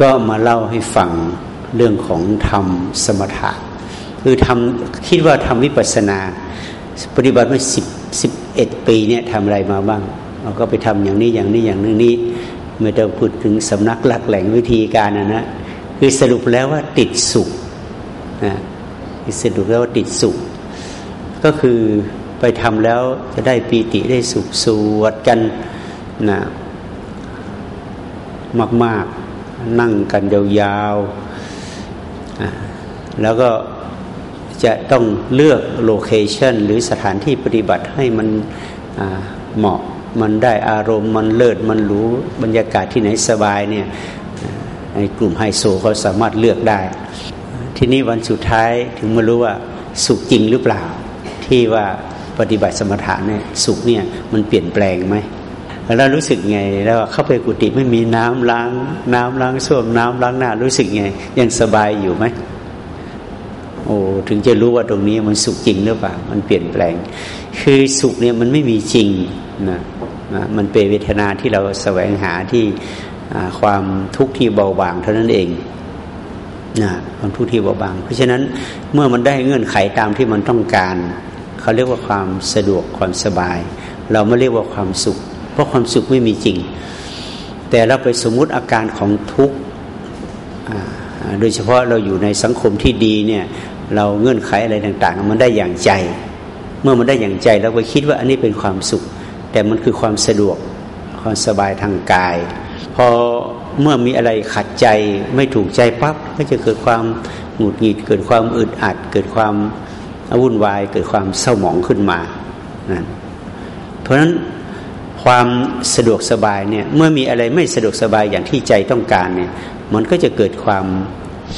ก็มาเล่าให้ฟังเรื่องของธรรมสมถะ คือทำคิดว่าทำวิปัสสนา ปฏิบัติมาสิบสิบเอ็ดปีเนี่ยทำอะไรมาบ้างเราก็ไปทำอย่างนี้อย่างนี้อย่างนี้นี้ไม่ต้องพูดถึงสำนักหลักแหล่งวิธีการนะนะคือสรุปแล้วว่าติดสุขนะสรุปแล้วว่าติดสุข ก็คือไปทำแล้วจะได้ปีติได้สุขสวดกันนะมาก ๆ นั่งกันยาวๆแล้วก็จะต้องเลือกโลเคชันหรือสถานที่ปฏิบัติให้มันเหมาะมันได้อารมณ์มันเลิศมันรู้บรรยากาศที่ไหนสบายเนี่ยในกลุ่มไฮโซเขาสามารถเลือกได้ ทีนี้วันสุดท้ายถึงมารู้ว่าสุขจริงหรือเปล่า ที่ว่าปฏิบัติสมถะเนี่ยสุขเนี่ยมันเปลี่ยนแปลงไหม แล้วรู้สึกไง แล้วเข้าไปกุฏิไม่มีน้ำล้าง น้ำล้างส้วมน้ำล้างหน้า รู้สึกไง ยังสบายอยู่ไหมโอ้ถึงจะรู้ว่าตรงนี้มันสุขจริงหรือเปล่า มันเปลี่ยนแปลง คือสุขเนี่ยมันไม่มีจริงนะมันเป็นเวทนาที่เราแสวงหาที่ความทุกข์ที่เบาบางเท่านั้นเองนะความทุกข์ที่เบาบาง เพราะฉะนั้นเมื่อมันได้เงื่อนไขตามที่มันต้องการ เขาเรียกว่าความสะดวกความสบาย เราไม่เรียกว่าความสุข เพราะความสุขไม่มีจริง แต่เราไปสมมุติอาการของทุกข์โดยเฉพาะเราอยู่ในสังคมที่ดีเนี่ยเราเงื่อนไขอะไรต่างๆ มันได้อย่างใจ เมื่อมันได้อย่างใจเราไปคิดว่าอันนี้เป็นความสุข แต่มันคือความสะดวกความสบายทางกาย พอเมื่อมีอะไรขัดใจไม่ถูกใจปั๊บก็จะเกิดความหงุดหงิด เกิดความอึดอัด เกิดความวุ่นวาย เกิดความเศร้าหมองขึ้นมานั่นเพราะฉะนั้น ความสะดวกสบายเนี่ยเมื่อมีอะไรไม่สะดวกสบายอย่างที่ใจต้องการเนี่ยมันก็จะเกิดความ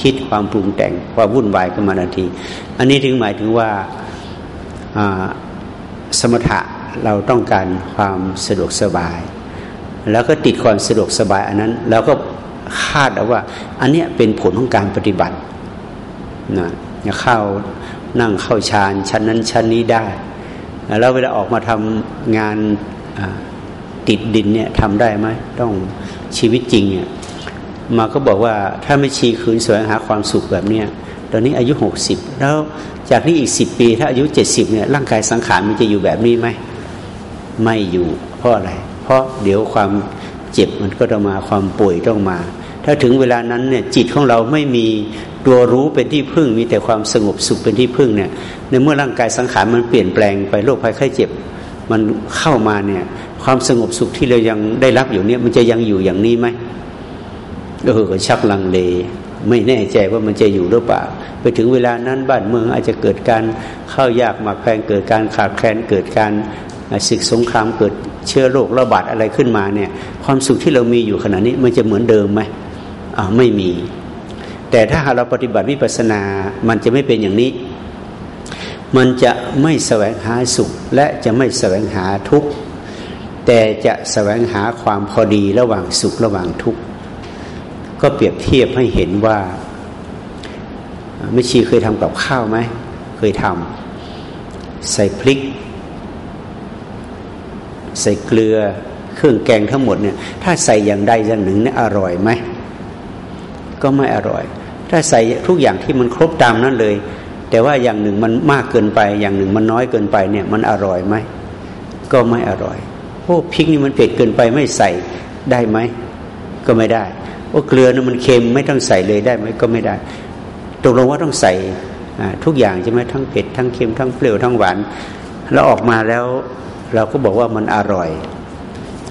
คิดความปรุงแต่งความวุ่นวายขึ้นมาทันที อันนี้ถึงหมายถึงว่าสมถะเราต้องการความสะดวกสบาย แล้วก็ติดความสะดวกสบายอันนั้นเราก็คาดเอาว่า อันนี้เป็นผลของการปฏิบัตินะจะเข้านั่งเข้าฌานชั้นนั้นชั้นนี้ได้ แล้วเวลาออกมาทำงาน ติดดินเนี่ยทำได้ไหมต้องชีวิตจริงเนี่ยมาก็บอกว่าถ้าไม่ชีคืนแสวงหาความสุขแบบเนี้ยตอนนี้อายุหกสิบแล้วจากนี้อีกสิบปี ถ้าอายุเจ็ดสิบเนี่ยร่างกายสังขารมันจะอยู่แบบนี้ไหมไม่อยู่เพราะอะไร เพราะเดี๋ยวความเจ็บมันก็ต้องมาความป่วยต้องมา ถ้าถึงเวลานั้นเนี่ยจิตของเราไม่มีตัวรู้เป็นที่พึ่งมีแต่ความสงบสุขเป็นที่พึ่งเนี่ยในเมื่อร่างกายสังขารมันเปลี่ยนแปลงไปโรคภัยไข้เจ็บ มันเข้ามาเนี่ย ความสงบสุขที่เรายังได้รับอยู่เนี่ย มันจะยังอยู่อย่างนี้ไหมเออชักลังเล ไม่แน่ใจว่ามันจะอยู่หรือเปล่า ไปถึงเวลานั้นบ้านเมืองอาจจะเกิดการเข้ายากหมากแพงเกิดการขาดแคลนเกิดการศึกสงครามเกิดเชื้อโรคระบาดอะไรขึ้นมาเนี่ย ความสุขที่เรามีอยู่ขณะนี้มันจะเหมือนเดิมไหมอ่าไม่มี แต่ถ้าหากเราปฏิบัติวิปัสสนา มันจะไม่เป็นอย่างนี้ มันจะไม่แสวงหาสุขและจะไม่แสวงหาทุกข์ แต่จะแสวงหาความพอดีระหว่างสุขระหว่างทุกข์ ก็เปรียบเทียบให้เห็นว่าไม่ชีเคยทำกับข้าวไหม เคยทำใส่พริก ใส่เกลือเครื่องแกงทั้งหมดเนี่ย ถ้าใส่อย่างใดอย่างหนึ่งเนี่ยอร่อยไหม ก็ไม่อร่อย ถ้าใส่ทุกอย่างที่มันครบตามนั้นเลย แต่ว่าอย่างหนึ่งมันมากเกินไป อย่างหนึ่งมันน้อยเกินไปเนี่ย มันอร่อยไหม ก็ไม่อร่อย โอ้พริกนี่มันเผ็ดเกินไปไม่ใส่ได้ไหมก็ไม่ได้ว่าเกลือนี่มันเค็มไม่ต้องใส่เลยได้ไหมก็ไม่ได้ตกลงว่าต้องใส่ทุกอย่างใช่ไหมทั้งเผ็ดทั้งเค็มทั้งเปรี้ยวทั้งหวานแล้วออกมาแล้วเราก็บอกว่ามันอร่อย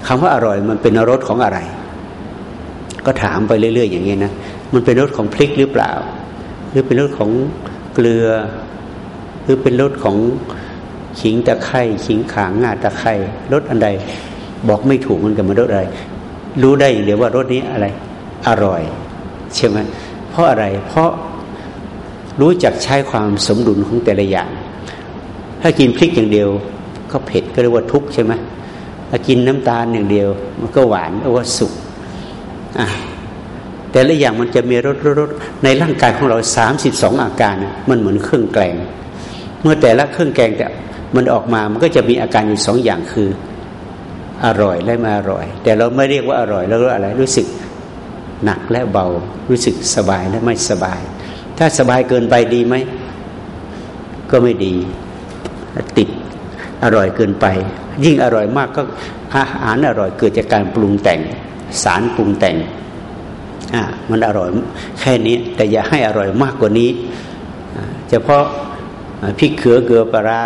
คำว่าอร่อยมันเป็นรสของอะไร ก็ถามไปเรื่อย ๆ อย่างนี้นะมันเป็นรสของพริกหรือเปล่า หรือเป็นรสของเกลือ หรือเป็นรสของ ขิงตะไคร่ขิงขางงาตะไคร่รสอันใด บอกไม่ถูกมันกับมันรสอะไร รู้ได้อย่างเดียวว่ารสนี้อะไร อร่อยใช่ไหมเพราะอะไรเพราะรู้จักใช้ความสมดุลของแต่ละอย่าง ถ้ากินพริกอย่างเดียว ก็เผ็ดก็เรียกว่าทุกข์ใช่ไหมถ้ากินน้ำตาลอย่างเดียว มันก็หวานเรียกว่าสุขอะแต่ละอย่างมันจะมีรสรสในร่างกายของเราสามสิบสองอาการ มันเหมือนเครื่องแกง เมื่อแต่ละเครื่องแกงแต่ มันออกมามันก็จะมีอาการอยู่สองอย่างคืออร่อยและไม่อร่อย แต่เราไม่เรียกว่าอร่อยเราเรียกอะไรรู้สึกหนักและเบา รู้สึกสบายและไม่สบาย ถ้าสบายเกินไปดีไหมก็ไม่ดีติดอร่อยเกินไป ยิ่งอร่อยมากก็อาหารอร่อยเกิดจากการปรุงแต่ง สารปรุงแต่งอ่ามันอร่อยแค่นี้ แต่อย่าให้อร่อยมากกว่านี้เฉพาะพริกเขือเกลือปลา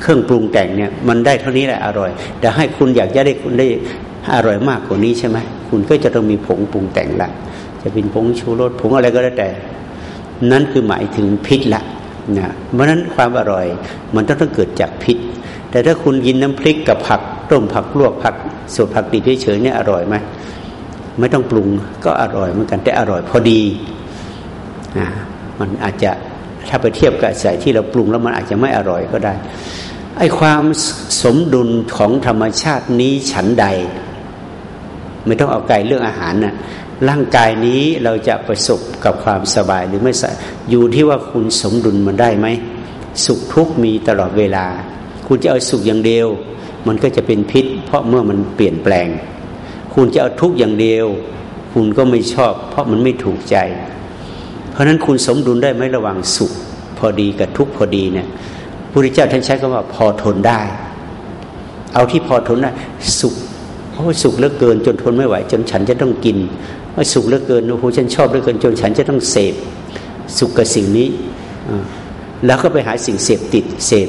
เครื่องปรุงแต่งเนี่ยมันได้เท่านี้แหละอร่อย แต่ให้คุณอยากจะได้คุณได้อร่อยมากกว่านี้ใช่ไหมคุณก็จะต้องมีผงปรุงแต่งละ จะเป็นผงชูรสผงอะไรก็แล้วแต่ นั่นคือหมายถึงพิษละนะเพราะนั้นความอร่อยมันต้องต้องเกิดจากพิษ แต่ถ้าคุณกินน้ำพริกกับผักต้มผักลวกผักสดผักดิบเฉยๆเนี่ยอร่อยไหมไม่ต้องปรุงก็อร่อยเหมือนกันแต่อร่อยพอดีนะมันอาจจะ ถ้าไปเทียบกับใส่ที่เราปรุงแล้วมันอาจจะไม่อร่อยก็ได้ไอ้ความสมดุลของธรรมชาตินี้ฉันใด ไม่ต้องเอาไกลเรื่องอาหารนะ่ะร่างกายนี้เราจะประสบกับความสบายหรือไม่สอยู่ที่ว่าคุณสมดุลมันได้ไหมสุขทุกข์มีตลอดเวลา คุณจะเอาสุขอย่างเดียว มันก็จะเป็นพิษ เพราะเมื่อมันเปลี่ยนแปลง คุณจะเอาทุกข์อย่างเดียว คุณก็ไม่ชอบ เพราะมันไม่ถูกใจ เพราะนั้นคุณสมดุลได้ไหมระหว่างสุข พอดีกับทุกพอดีเนี่ยพุทธเจ้าท่านใช้คำว่าพอทนได้ เอาที่พอทนได้สุขเพราะว่าสุขเหลือเกินจนทนไม่ไหว จนฉันจะต้องกินว่าสุขเหลือเกินโอ้โหฉันชอบเหลือเกินจนฉันจะต้องเสพสุขกับสิ่งนี้แล้วก็ไปหาสิ่งเสพติดเสพ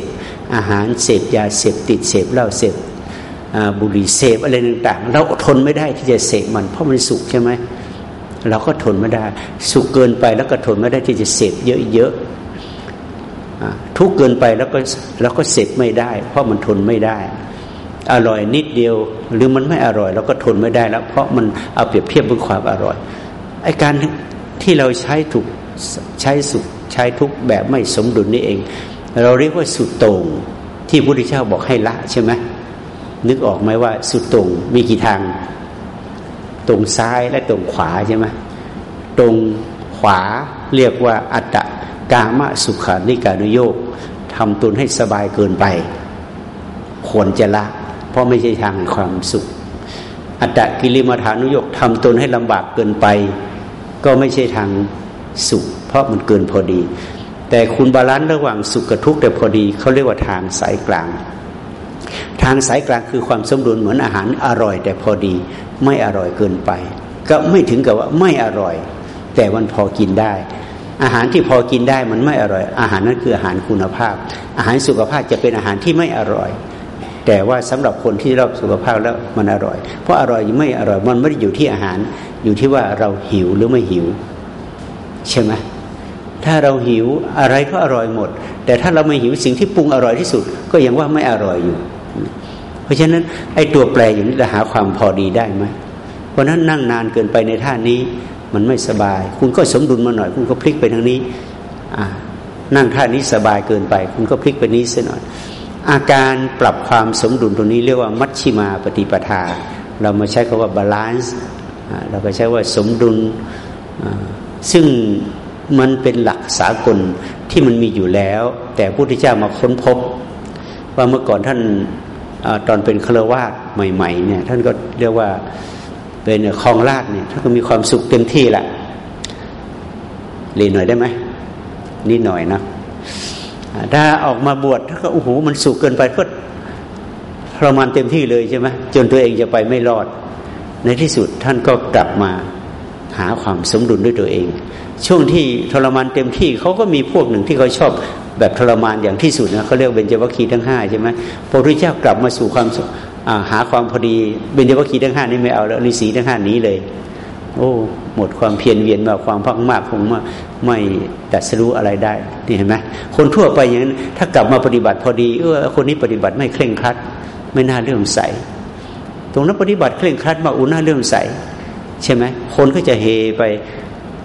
อาหารเสพยาเสพติดเสพเหล้าเสพบุหรี่เสพอะไรต่างๆเราทนไม่ได้ที่จะเสพมันเพราะมันสุขใช่ไหม เราก็ทนไม่ได้ สุขเกินไปแล้วก็ทนไม่ได้ที่จะเสพเยอะๆทุกเกินไปแล้วก็แล้วก็เสพไม่ได้ เพราะมันทนไม่ได้ อร่อยนิดเดียวหรือมันไม่อร่อย เราก็ทนไม่ได้แล้ว เพราะมันเอาเปรียบเทียบบนความอร่อยไอการที่เราใช้ถูกใช้สุขใช้ทุกแบบไม่สมดุลนี่เอง เราเรียกว่าสุดต่งที่พระพุทธเจ้าบอกให้ละใช่ไหมนึกออกไหมว่าสุดต่งมีกี่ทาง ตรงซ้ายและตรงขวาใช่ไหมตรงขวาเรียกว่าอัตตะกามะสุขานิการุโยกทำตนให้สบายเกินไป ควรจะละ เพราะไม่ใช่ทางความสุข อัตตะกิริมาฐานุโยกทำตนให้ลำบากเกินไป ก็ไม่ใช่ทางสุข เพราะมันเกินพอดี แต่คุณ balance ระหว่างสุขกับทุกข์แต่พอดีเขาเรียกว่าทางสายกลาง ทางสายกลางคือความสมดุลเหมือนอาหารอร่อย แต่พอดีไม่อร่อยเกินไป ก็ไม่ถึงกับว่าไม่อร่อย แต่มันพอกินได้ อาหารที่พอกินได้มันไม่อร่อย อาหารนั้นคืออาหารคุณภาพ อาหารสุขภาพจะเป็นอาหารที่ไม่อร่อย แต่ว่าสำหรับคนที่รอบสุขภาพแล้วมันอร่อย เพราะอร่อยไม่อร่อยมันไม่ได้อยู่ที่อาหาร อยู่ที่ว่าเราหิวหรือไม่หิว ใช่ไหมถ้าเราหิวอะไรก็อร่อยหมด แต่ถ้าเราไม่หิวสิ่งที่ปรุงอร่อยที่สุด ก็ยังว่าไม่อร่อยอยู่ เพราะฉะนั้นไอ้ตัวแปรอย่างนี้จะหาความพอดีได้ไหมเพราะนั้นนั่งนานเกินไปในท่านี้มันไม่สบาย คุณก็สมดุลมาหน่อย คุณก็พลิกไปทางนี้นั่งท่านี้สบายเกินไป คุณก็พลิกไปนี้เสียหน่อย อาการปรับความสมดุลตรงนี้เรียกว่ามัชชิมาปฏิปทา เรามาใช้คำว่า balance เราไปใช้ว่าสมดุลซึ่งมันเป็นหลักสากลที่มันมีอยู่แล้ว แต่พระพุทธเจ้ามาค้นพบ ว่าเมื่อก่อนท่านอตอนเป็นฆราวาสใหม่ๆเนี่ยท่านก็เรียกว่าเป็นครองราชย์เนี่ยท่านก็มีความสุขเต็มที่แหละเรียนหน่อยได้ไหมนิดหน่อยนะถ้าออกมาบวชถ้านก็โอ้โหมันสุขเกินไปก็ทรมานเต็มที่เลยใช่ไหมจนตัวเองจะไปไม่รอด ในที่สุดท่านก็กลับมาหาความสมดุลด้วยตัวเอง ช่วงที่ทรมานเต็มที่เขาก็มีพวกหนึ่งที่เขาชอบ แบบทรมานอย่างที่สุดนะเขาเรียกเบญจวัคคีย์ทั้งห้าใช่ไหมพระพุทธเจ้ากลับมาสู่ความหาความพอดีเบญจวัคคีย์ทั้งห้านี้ไม่เอาแล้วฤาษีทั้งห้านี้เลย โอ้หมดความเพียรเวียนมาความพักมากคงมาไม่ตัดสู้อะไรได้นี่เห็นไหมคนทั่วไปอย่างนั้นถ้ากลับมาปฏิบัติพอดีเออคนนี้ปฏิบัติไม่เคร่งครัด ไม่น่าเรื่องใส ตรงนั้นปฏิบัติเคร่งครัดมาอุนน่าเรื่องใส ใช่ไหมคนก็จะเฮไป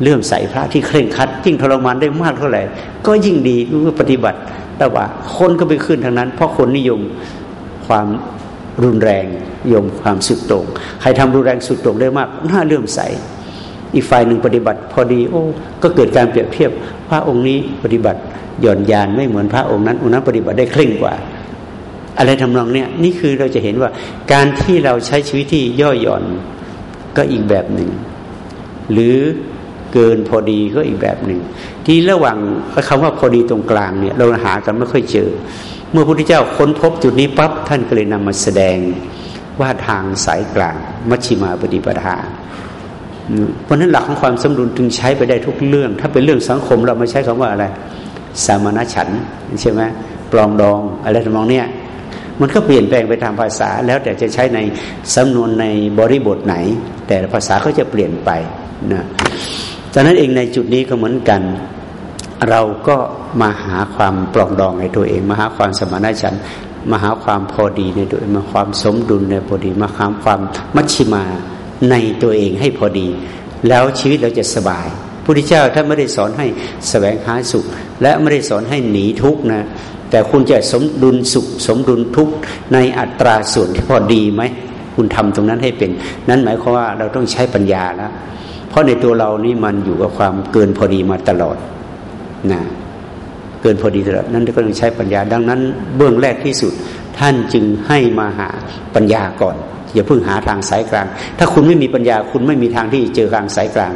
เรื่องใสพระที่เคร่งคัดยิ่งทรมานได้มากเท่าไหร่ ก็ยิ่งดีรู้ว่าปฏิบัติ แต่ว่าคนก็ไปขึ้นทางนั้น เพราะคนนิยมความรุนแรงยมความสุดโต่งใครทำรุนแรงสุดโต่งได้มากน่าเลื่อมใส อีกฝ่ายหนึ่งปฏิบัติ พอดีโอ้ก็เกิดการเปรียบเทียบ พระองค์นี้ปฏิบัติหย่อนยานไม่เหมือนพระองค์นั้นองค์นั้นปฏิบัติได้เคร่งกว่า อะไรทำนองเนี้ยนี่คือเราจะเห็นว่าการที่เราใช้ชีวิตที่ย่อหย่อนก็อีกแบบหนึ่ง หรือ เกินพอดีก็อีกแบบหนึ่ง ที่ระหว่างคำว่าพอดีตรงกลางเนี่ยเราหากันไม่ค่อยเจอ เมื่อพระพุทธเจ้าค้นพบจุดนี้ปั๊บท่านก็เลยนำมาแสดงว่าทางสายกลาง มัชชิมาปฏิปทาเพราะนั้นหลักของความสมดุลจึงใช้ไปได้ทุกเรื่อง ถ้าเป็นเรื่องสังคมเราไม่ใช้คำว่าอะไร สามณฉันใช่ไหมปลองดองอะไรทำนองเนี้ยมันก็เปลี่ยนแปลงไปตามภาษา แล้วแต่จะใช้ในสำนวนในบริบทไหน แต่ภาษาก็จะเปลี่ยนไปนะ ดังนั้นเองในจุดนี้ก็เหมือนกัน เราก็มาหาความปลองดองในตัวเอง มาหาความสมานฉันมาหาความพอดีในตัวเองมาความสมดุลในพอดี มาหาความมัชชิมาในตัวเองให้พอดี แล้วชีวิตเราจะสบายพระพุทธเจ้าท่านไม่ได้สอนให้แสวงหาสุข และไม่ได้สอนให้หนีทุกข์นะแต่คุณจะสมดุลสุข สมดุลทุกข์ในอัตราส่วนที่พอดีไหมคุณทำตรงนั้นให้เป็น นั้นหมายความว่าเราต้องใช้ปัญญาแล้ว เพราะในตัวเรานี่มันอยู่กับความเกินพอดีมาตลอดนะเกินพอดีตลอดนั้นก็ต้องใช้ปัญญา ดังนั้น เบื้องแรกที่สุด ท่านจึงให้มาหาปัญญาก่อน อย่าเพิ่งหาทางสายกลาง ถ้าคุณไม่มีปัญญาคุณไม่มีทางที่เจอทางสายกลาง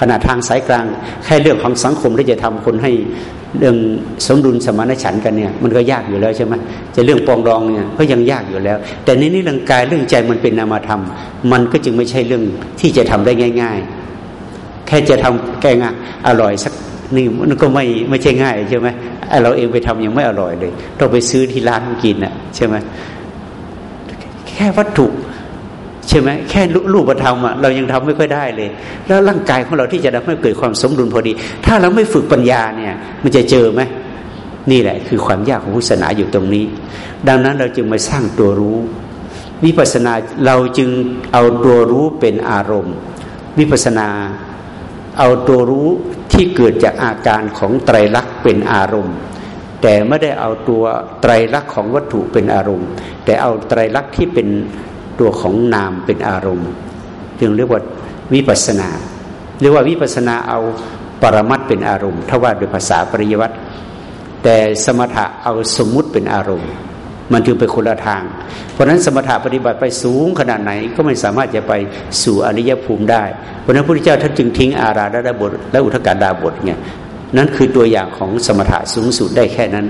ขนาดทางสายกลาง แค่เรื่องของสังคมที่จะทำคนให้เรื่องสมดุลสมานฉันกันเนี่ยมันก็ยากอยู่แล้วใช่ไหมจะเรื่องปองรองเนี่ยก็ยังยากอยู่แล้ว แต่ในนี้เรื่องกายเรื่องใจมันเป็นนามธรรม มันก็จึงไม่ใช่เรื่องที่จะทำได้ง่าย ๆ แค่จะทำแกงอร่อยสักนี่มันก็ไม่ไม่ใช่ง่ายใช่ไหมเราเองไปทำยังไม่อร่อยเลยต้องไปซื้อที่ร้านกินอะใช่ไหมแค่วัตถุใช่ไหมแค่รูปธรรมอะเรายังทำไม่ค่อยได้เลย แล้วร่างกายของเราที่จะทำให้เกิดความสมดุลพอดี ถ้าเราไม่ฝึกปัญญาเนี่ย มันจะเจอไหมนี่แหละ คือความยากของพุทธศาสนาอยู่ตรงนี้ ดังนั้นเราจึงมาสร้างตัวรู้วิปัสสนาเราจึงเอาตัวรู้เป็นอารมณ์วิปัสนา เอาตัวรู้ที่เกิดจากอาการของไตรลักษณ์เป็นอารมณ์ แต่ไม่ได้เอาตัวไตรลักษณ์ของวัตถุเป็นอารมณ์ แต่เอาไตรลักษณ์ที่เป็นตัวของนามเป็นอารมณ์จึงเรียกว่าวิปัสนาเรียกว่าวิปัสนาเอาปรมัตเป็นอารมณ์ถ้าว่าโดยภาษาปริยวัตแต่สมถะเอาสมมุติเป็นอารมณ์ มันจึงเป็นคนละทาง เพราะนั้นสมถะปฏิบัติไปสูงขนาดไหนก็ไม่สามารถจะไปสู่อริยภูมิได้ เพราะนั้นพระพุทธเจ้าท่านจึงทิ้งอาราดาบท และอุทกาดาบทไงนั้นคือตัวอย่างของสมถะสูงสุดได้แค่นั้น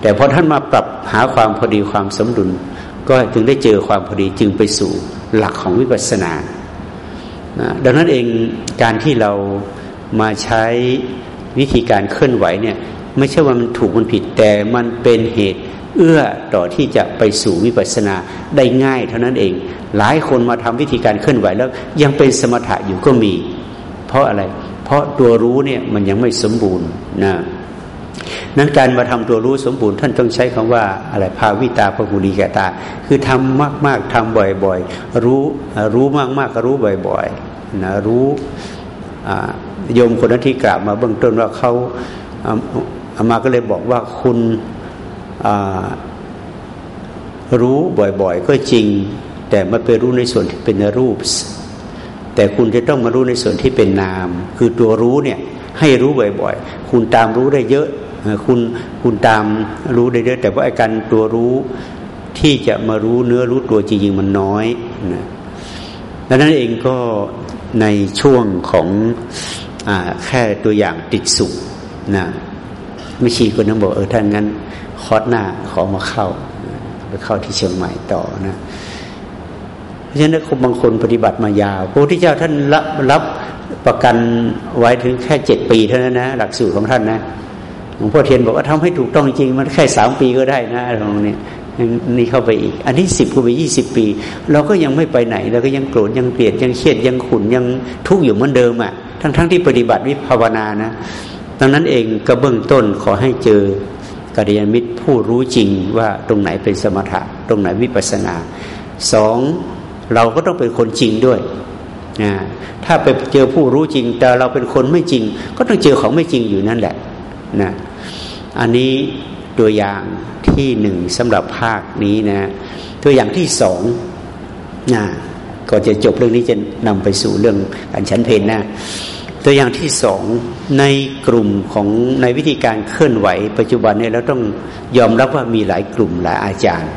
แต่พอท่านมาปรับหาความพอดีความสมดุล ก็ถึงได้เจอความพอดีจึงไปสู่หลักของวิปัสสนาดังนั้นเองการที่เรามาใช้วิธีการเคลื่อนไหวเนี่ยไม่ใช่ว่ามันถูกมันผิดแต่มันเป็นเหตุ เอื้อต่อที่จะไปสู่วิปัสสนาได้ง่ายเท่านั้นเอง หลายคนมาทำวิธีการเคลื่อนไหวแล้ว ยังเป็นสมถะอยู่ก็มี เพราะอะไร เพราะตัวรู้เนี่ยมันยังไม่สมบูรณ์นะนั้นการมาทำตัวรู้สมบูรณ์ท่านต้องใช้คำว่าอะไรภาวิตาภกุลีกตา คือทำมาก ๆทำบ่อยๆ รู้รู้มากๆก็รู้บ่อยๆนะรู้โยมคนนั้นที่กล่าวมาเบื้องต้นว่าเขาอามาก็เลยบอกว่าคุณ รู้บ่อยๆ ก็จริง แต่มาไปรู้ในส่วนที่เป็นรูป แต่คุณจะต้องมารู้ในส่วนที่เป็นนาม คือตัวรู้เนี่ยให้รู้บ่อยๆ คุณตามรู้ได้เยอะ คุณคุณตามรู้ได้เยอะ แต่ว่าอาการตัวรู้ที่จะมารู้เนื้อรู้ตัวจริงๆมันน้อยนะดังนั้นเองก็ในช่วงของอแค่ตัวอย่างติดสุขนะไม่ชีคนนั้นบอกเออท่านงั้น คอร์สหน้าขอมาเข้า ไปเข้าที่เชียงใหม่ต่อนะเพราะฉะนั้นบางคนปฏิบัติมายาว พระพุทธเจ้าท่านรับรับประกันไว้ถึงแค่เจ็ดปีเท่านั้นนะหลักสูตรของท่านนะหลวงพ่อเทียนบอกว่าทำให้ถูกต้องจริง มันแค่สามปีก็ได้นะตรงนี้นี่เข้าไปอีก อันนี้สิบก็ไปยี่สิบปี เราก็ยังไม่ไปไหนเราก็ยังโกรธยังเกลียดยังเครียดยังขุนยังทุกข์อยู่เหมือนเดิมอะ ทั้งๆทที่ปฏิบัติวิภาวนานะดังนั้นเองก็เบื้องต้นขอให้เจอ กัลยาณมิตรผู้รู้จริงว่าตรงไหนเป็นสมถะ ตรงไหนวิปัสนาสองเราก็ต้องเป็นคนจริงด้วยนะถ้าไปเจอผู้รู้จริง แต่เราเป็นคนไม่จริง ก็ต้องเจอของไม่จริงอยู่นั่นแหละนะอันนี้ตัวอย่างที่หนึ่งสำหรับภาคนี้นะ ตัวอย่างที่สองนะก็จะจบเรื่องนี้จะนำไปสู่เรื่องการชั้นเพนนะ ตัวอย่างที่สองในกลุ่มของในวิธีการเคลื่อนไหว ปัจจุบันเนี่ยเราต้องยอมรับว่ามีหลายกลุ่มหลายอาจารย์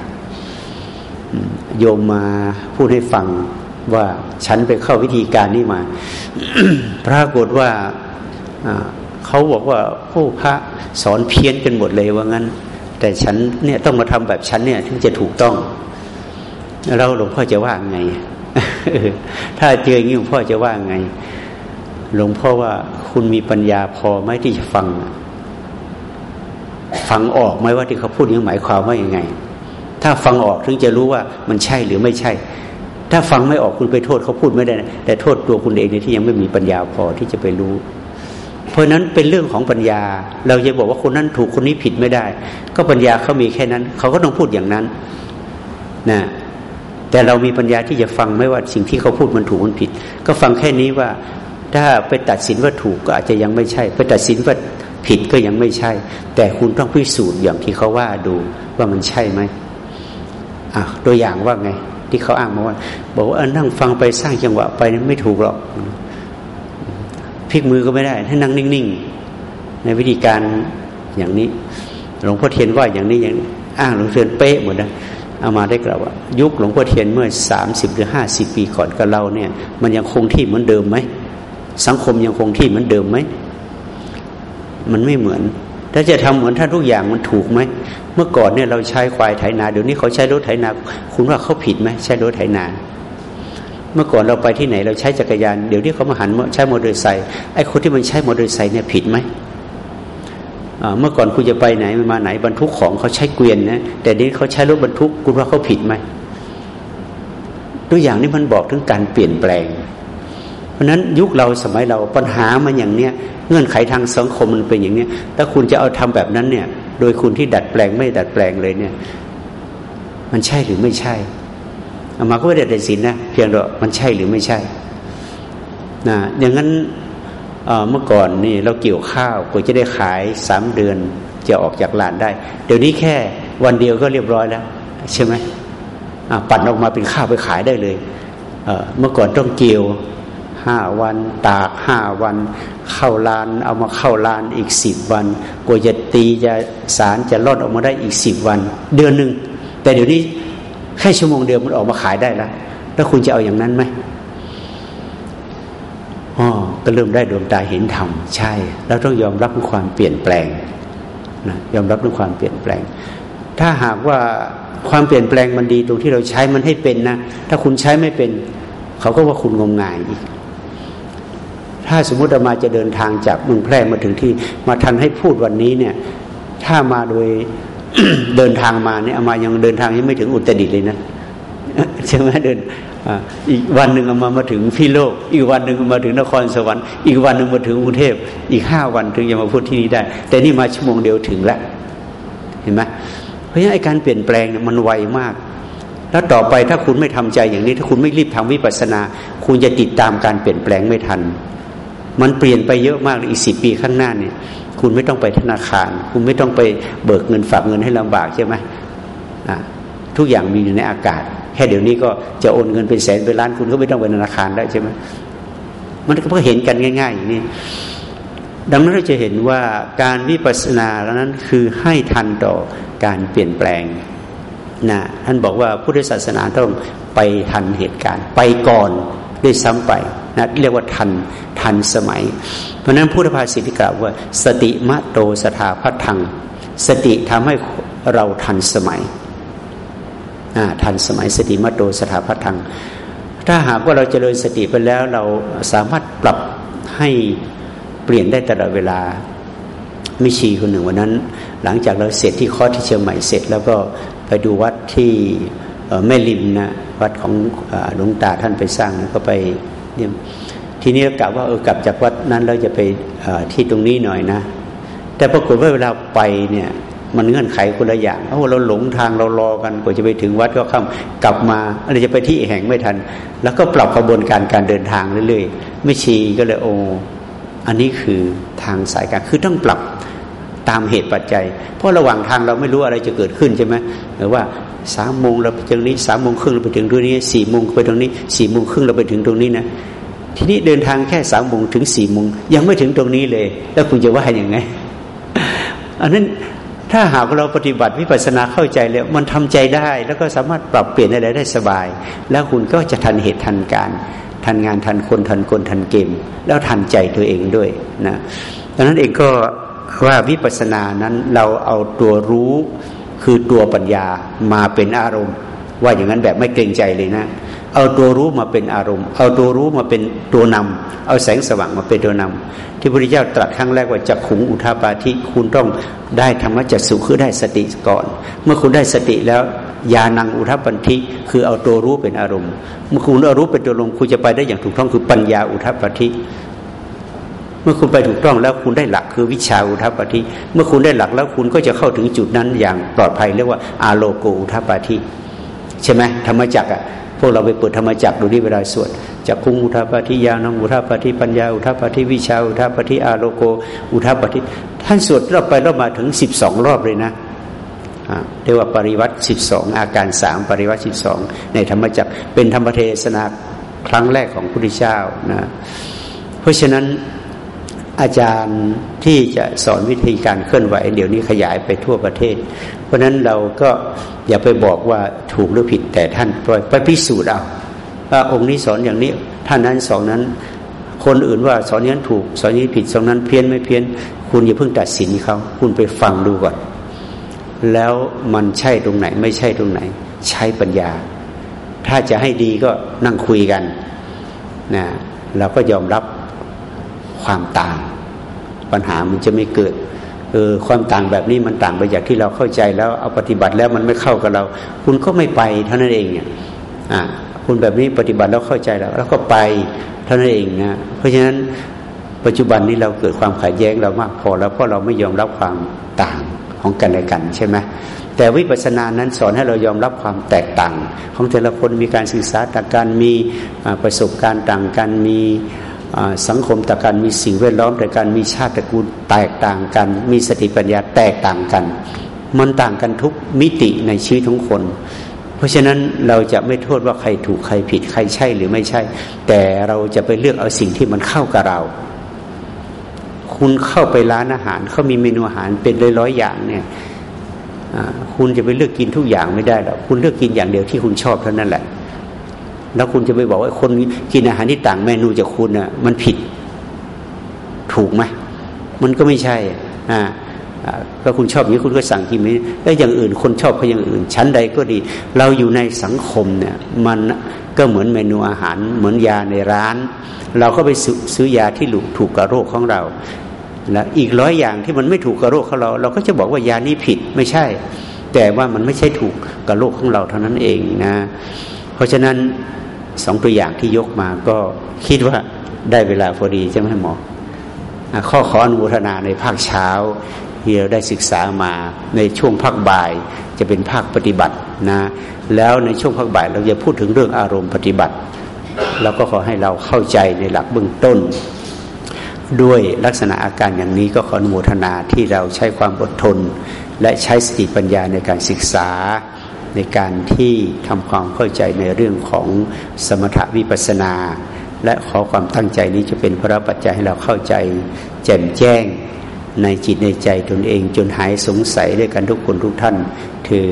โยมมาพูดให้ฟังว่าฉันไปเข้าวิธีการนี้มาปรากฏว่าเขาบอกว่าผู้พระสอนเพี้ยนกันหมดเลยว่างั้น แต่ฉันเนี่ยต้องมาทำแบบฉันเนี่ยถึงจะถูกต้อง เราหลวงพ่อจะว่าไง ถ้าเจออย่างนี้หลวงพ่อจะว่าไง หลวงพ่อว่าคุณมีปัญญาพอไหมที่จะฟัง ฟังออกไหมว่าที่เขาพูดนี้หมายความว่ายังไง ถ้าฟังออกถึงจะรู้ว่ามันใช่หรือไม่ใช่ ถ้าฟังไม่ออกคุณไปโทษเขาพูดไม่ได้นะแต่โทษตัวคุณเองที่ยังไม่มีปัญญาพอที่จะไปรู้ เพราะนั้นเป็นเรื่องของปัญญา เราจะบอกว่าคนนั้นถูกคนนี้ผิดไม่ได้ ก็ปัญญาเขามีแค่นั้น เขาก็ต้องพูดอย่างนั้นนะแต่เรามีปัญญาที่จะฟังไม่ว่าสิ่งที่เขาพูดมันถูกมันผิด ก็ฟังแค่นี้ว่า ถ้าไปตัดสินว่าถูกก็อาจจะยังไม่ใช่ไปตัดสินว่าผิดก็ยังไม่ใช่ แต่คุณต้องพิสูจน์อย่างที่เขาว่าดูว่ามันใช่ไหมอะตัวอย่างว่าไง ที่เขาอ้างมาว่า บอกว่านั่งฟังไปสร้างจังหวะไปไม่ถูกหรอกพลิกมือก็ไม่ได้ให้นั่งนิ่งๆ ในวิธีการอย่างนี้ หลวงพ่อเทียนว่าอย่างนี้อย่างอ้างหลวงพ่อเทียนเป๊ะหมดนะเอามาได้กล่าวว่า ยุคหลวงพ่อเทียนเมื่อสามสิบหรือห้าสิบปีก่อนกับเราเนี่ย มันยังคงที่เหมือนเดิมไหม สังคมยังคงที่เหมือนเดิมไหม มันไม่เหมือน ถ้าจะทำเหมือนท่านทุกอย่างมันถูกไหม เมื่อก่อนเนี่ยเราใช้ควายไถนา เดี๋ยวนี้เขาใช้รถไถนา คุณว่าเขาผิดไหมใช้รถไถนา เมื่อก่อนเราไปที่ไหนเราใช้จักรยาน เดี๋ยวนี้เขามาหันใช้มอเตอร์ไซค์ ไอ้คนที่มันใช้มอเตอร์ไซค์เนี่ยผิดไหมเมื่อก่อนคุณจะไปไหนมาไหนบรรทุกของเขาใช้เกวียนนะ แต่นี้เขาใช้รถบรรทุกคุณว่าเขาผิดไหมตัวอย่างนี้มันบอกถึงการเปลี่ยนแปลง เพราะนั้นยุคเราสมัยเราปัญหามันอย่างเนี้ยเงื่อนไขทางสังคมมันเป็นอย่างเนี้ยถ้าคุณจะเอาทำแบบนั้นเนี่ย โดยคุณที่ดัดแปลงไม่ดัดแปลงเลยเนี่ย มันใช่หรือไม่ใช่อามาก็ไม่ได้ตัดสินนะเพียงแต่มันใช่หรือไม่ใช่นะอย่างนั้นเมื่อก่อนนี่เราเกี่ยวข้าวกว่จะได้ขายสามเดือนจะออกจากลานได้ เดี๋ยวนี้แค่วันเดียวก็เรียบร้อยแล้ว ใช่ไหมปั่นออกมาเป็นข้าวไปขายได้เลยเมื่อก่อนต้องเกี่ยว ห้าวัน ตากห้าวัน เข้าลาน เอามาเข้าลานอีกสิบวันกว่าจะตีจะสารจะรอดออกมาได้อีกสิบวัน เดือนหนึ่งแต่เดี๋ยวนี้แค่ชั่วโมงเดียวมันออกมาขายได้แล้วแล้วคุณจะเอาอย่างนั้นไหมอ๋อก็เริ่มได้ดวงตาเห็นธรรมใช่ แล้วต้องยอมรับความเปลี่ยนแปลงนะยอมรับด้วยความเปลี่ยนแปลง ถ้าหากว่าความเปลี่ยนแปลงมันดีตรงที่เราใช้มันให้เป็นนะ ถ้าคุณใช้ไม่เป็น เขาก็ว่าคุณงมงายอีก ถ้าสมมติอามาจะเดินทางจากเมืองแพร่มาถึงที่มาทันให้พูดวันนี้เนี่ย ถ้ามาโดยเดินทางมาเนี่ยอามายังเดินทางยังไม่ถึงอุตรดิตถ์เลยนะใช่ไหมเดินอีกวันหนึ่งมามาถึงพี่โลก อีกวันหนึ่งมาถึงนครสวรรค์อีกวันหนึ่งมาถึงกรุงเทพอีกห้าวันถึงจะมาพูดที่นี่ได้ แต่นี่มาชั่วโมงเดียวถึงแล้วเห็นไหมเพราะฉะนั้นการเปลี่ยนแปลงมันไวมาก แล้วต่อไปถ้าคุณไม่ทำใจอย่างนี้ ถ้าคุณไม่รีบทำวิปัสสนา คุณจะติดตามการเปลี่ยนแปลงไม่ทัน มันเปลี่ยนไปเยอะมากอีกสิปีข้างหน้าเนี่ย คุณไม่ต้องไปธนาคาร คุณไม่ต้องไปเบิกเงินฝากเงินให้ลำบากใช่ไหมทุกอย่างมีอยู่ในอากาศ แค่เดี๋ยวนี้ก็จะโอนเงินเป็นแสนเป็นล้านคุณก็ไม่ต้องไปธนาคารได้ใช่ไหมมันก็เพื่อเห็นกันง่ายๆอย่างนี้ดังนั้นเราจะเห็นว่าการวิปัสสนาแล้วนั้นคือให้ทันต่อการเปลี่ยนแปลงนะท่านบอกว่าพุทธศาสนาต้องไปทันเหตุการณ์ ไปก่อนด้วยซ้ำไปนะเรียกว่าทัน ทันสมัย เพราะนั้นพุทธภาษิตที่กล่าวว่า สติมะโตสถาพัทัง สติทำให้เราทันสมัยทันสมัยสติมัตโตสถาพัทัง ถ้าหากว่าเราเจริญสติไปแล้วเราสามารถปรับให้เปลี่ยนได้ตลอดเวลาไม่ชีคนหนึ่งวันนั้น หลังจากเราเสร็จที่คอร์ที่เชียงใหม่เสร็จ แล้วก็ไปดูวัดที่แม่ริมนะวัดของหลวงตาท่านไปสร้างก็ไปเนี่ย ทีนี้กล่าวว่าเออกลับจากวัดนั้นเราจะไปที่ตรงนี้หน่อยนะ แต่ปรากฏว่าเวลาไปเนี่ยมันเงื่อนไขคนละอย่างเอ้าเราหลงทางเรารอกันกว่าจะไปถึงวัดก็ค่ำกลับมาเรจะไปที่แห่งไม่ทัน แล้วก็ปรับกระบวนการการเดินทางเรื่อยๆ ไม่ชีก็เลยโอ้อันนี้คือทางสายการคือต้องปรับตามเหตุปัจจัย เพราะระหว่างทางเราไม่รู้อะไรจะเกิดขึ้นใช่ไหมหรือว่าสามโมงเราไปถึงนี้สามโมงครึ่งเราไปถึงตรงนี้สี่โมงไปตรงนี้สี่โมงครึ่งเราไปถึงตรงนี้นะ ทีนี้เดินทางแค่สามโมงถึงสี่โมงยังไม่ถึงตรงนี้เลย แล้วคุณจะว่าอย่างไงอันนั้นถ้าหากเราปฏิบัติวิปัสสนาเข้าใจแล้วมันทำใจได้ แล้วก็สามารถปรับเปลี่ยนอะไรได้สบาย แล้วคุณก็จะทันเหตุทันการทันงานทันคนทันคนทันเกม แล้วทันใจตัวเองด้วยนะดังนั้นเองก็ว่าวิปัสสนานั้นเราเอาตัวรู้คือตัวปัญญามาเป็นอารมณ์ ว่าอย่างนั้นแบบไม่เกรงใจเลยนะ เอาตัวรู้มาเป็นอารมณ์ เอาตัวรู้มาเป็นตัวนำเอาแสงสว่างมาเป็นตัวนำที่พระพุทธเจ้าตรัสครั้งแรกว่าจักขุงอุทาปาทิคุณต้องได้ธรรมจักสุคือได้สติก่อน เมื่อคุณได้สติแล้วยานังอุทาปันทิคือเอาตัวรู้เป็นอารมณ์ เมื่อคุณเอารู้เป็นตัวลงคุณจะไปได้อย่างถูกต้องคือปัญญาอุทาปันทิเมื่อคุณไปถูกต้องแล้วคุณได้หลักคือวิชาอุทัปปฏิเมื่อคุณได้หลักแล้วคุณก็จะเข้าถึงจุดนั้นอย่างปลอดภัยเรียกว่าอาโลโกอุทัปปฏิใช่ไหมธรรมจักอะ พวกเราไปเปิดธรรมจักดูที่เวลาสวดจักคุงอุทัปปฏิยานังอุทัปปฏิปัญญาอุทัปปฏิวิชาอุทัปปฏิอาโลโก อุทัปปฏิท่านสวดเราไปเรามาถึงสิบสองรอบเลยนะเรียกว่าปริวัติสิบสองอาการสามปริวัติสิบสองในธรรมจักเป็นธรรมเทศนาครั้งแรกของพระพุทธเจ้านะเพราะฉะนั้นอาจารย์ที่จะสอนวิธีการเคลื่อนไหว เดี๋ยวนี้ขยายไปทั่วประเทศ เพราะฉะนั้นเราก็ อย่าไปบอกว่าถูกหรือผิดแต่ท่านปล่อยไปพิสูจน์เอาว่าองค์นี้สอนอย่างนี้ ท่านนั้นสอนนั้น คนอื่นว่าสอนนี้ถูก สอนนี้ผิดสอนนั้นเพี้ยนไม่เพี้ยน คุณอย่าเพิ่งตัดสินเขาคุณไปฟังดูก่อน แล้วมันใช่ตรงไหน ไม่ใช่ตรงไหน ใช้ปัญญา ถ้าจะให้ดีก็นั่งคุยกันนะเราก็ยอมรับความต่าง ปัญหามันจะไม่เกิด เออความต่างแบบนี้มันต่างไปจากที่เราเข้าใจแล้วเอาปฏิบัติแล้วมันไม่เข้ากับเรา คุณก็ไม่ไปเท่านั้นเองเนี่ยอ่าคุณแบบนี้ปฏิบัติแล้วเข้าใจแล้ว แล้วก็ไปเท่านั้นเองนะเพราะฉะนั้นปัจจุบันนี้เราเกิดความขัดแย้งเรามากพอแล้วเพราะเราไม่ยอมรับความต่างของกันและกันใช่ไหมแต่วิปัสสนานั้นสอนให้เรายอมรับความแตกต่าง ของแต่ละคนมีการศึกษาต่างกันมีประสบการณ์ต่างกันมี สังคมต่างกันมีสิ่งแวดล้อมต่างกันมีชาติตระกูลแตกต่างกัน มีสติปัญญาแตกต่างกัน มันต่างกันทุกมิติในชีวิตของคน เพราะฉะนั้นเราจะไม่โทษว่าใครถูกใครผิดใครใช่หรือไม่ใช่ แต่เราจะไปเลือกเอาสิ่งที่มันเข้ากับเรา คุณเข้าไปร้านอาหารเขามีเมนูอาหารเป็นร้อยๆอย่างเนี่ยคุณจะไปเลือกกินทุกอย่างไม่ได้หรอกคุณเลือกกินอย่างเดียวที่คุณชอบเท่านั้นแหละ แล้วคุณจะไปบอกว่าคนกินอาหารที่ต่างเมนูจากคุณอะ มันผิด ถูกไหมมันก็ไม่ใช่ อ่าก็คุณชอบอย่างนี้คุณก็สั่งกินนี้แล้วอย่างอื่นคนชอบก็อย่างอื่น ชั้นใดก็ดี เราอยู่ในสังคมเนี่ย มันก็เหมือนเมนูอาหาร เหมือนยาในร้าน เราก็ไปซื้อยาที่ถูกกับโรคของเราแล้วอีกร้อยอย่างที่มันไม่ถูกกับโรคของเรา เราก็จะบอกว่ายานี้ผิดไม่ใช่ แต่ว่ามันไม่ใช่ถูกกับโรคของเราเท่านั้นเองนะ เพราะฉะนั้นสองตัวอย่างที่ยกมาก็คิดว่าได้เวลาพอดีใช่ไหมหมอข้อขออนุโมทนาในภาคเช้าที่เราได้ศึกษามาในช่วงภาคบ่าย จะเป็นภาคปฏิบัตินะแล้วในช่วงภาคบ่ายเราจะพูดถึงเรื่องอารมณ์ปฏิบัติ เราก็ขอให้เราเข้าใจในหลักเบื้องต้น ด้วยลักษณะอาการอย่างนี้ก็ขออนุโมทนาที่เราใช้ความอดทน และใช้สติปัญญาในการศึกษา ในการที่ทำความเข้าใจในเรื่องของสมถวิปัสนา และขอความตั้งใจนี้จะเป็นพระปัจจัยให้เราเข้าใจ แจ่มแจ้งในจิตในใจตนเองจนหายสงสัยด้วยกันทุกคนทุกท่านถือ